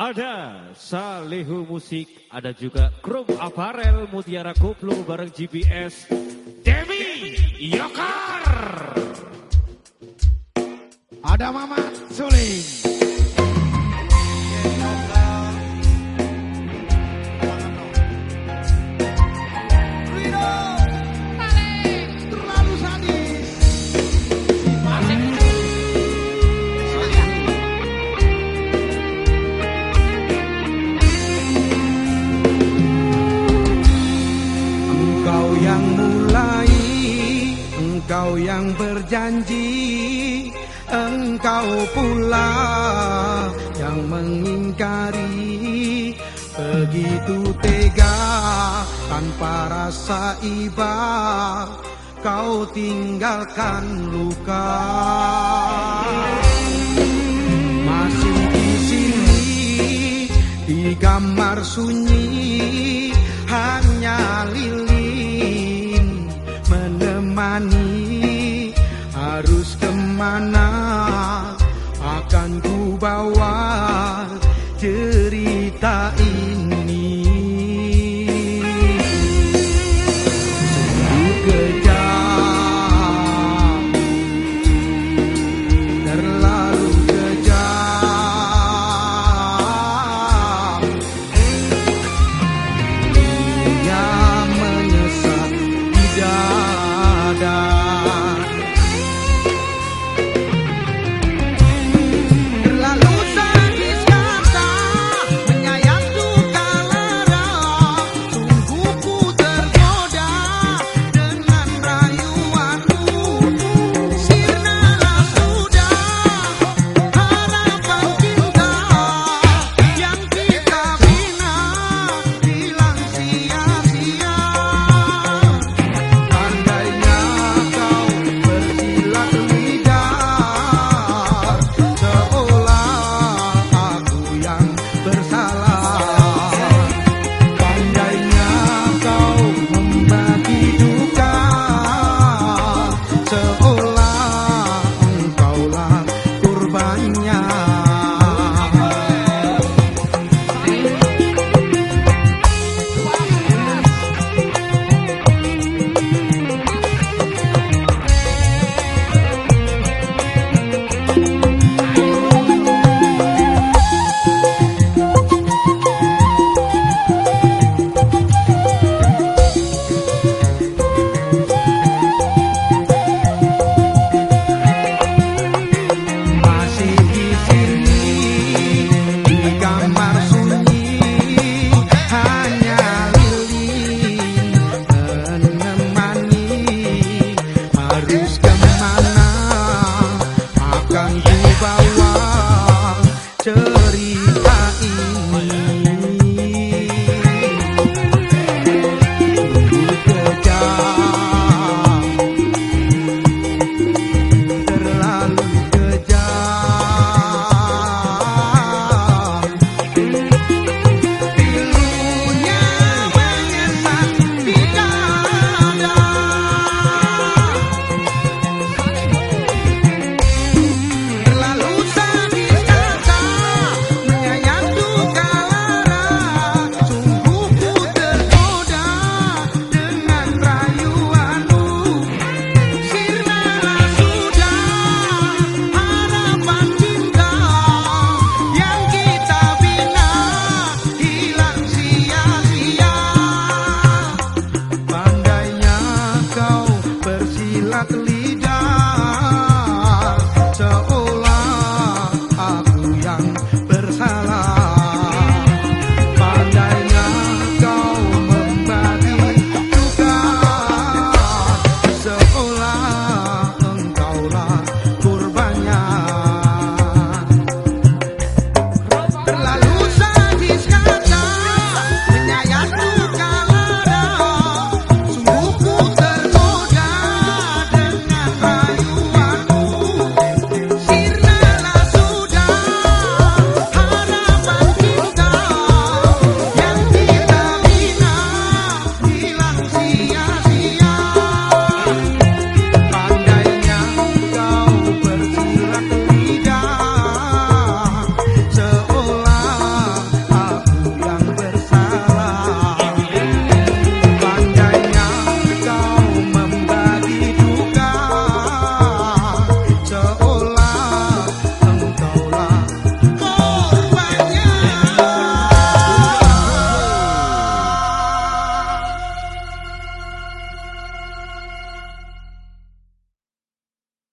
Ada Salihu Musik, ada juga grup Aparel Mutiara Koplo bareng GPS Demi Yokar. Ada Mama Suling. Yang mulai, engkau yang berjanji, engkau pula yang mengingkari. Begitu tega tanpa rasa iba, kau tinggalkan luka. Masih di sini di kamar sunyi cerita ini. Sungguh kejam terlalu kejam Ia menyesat di dada touch.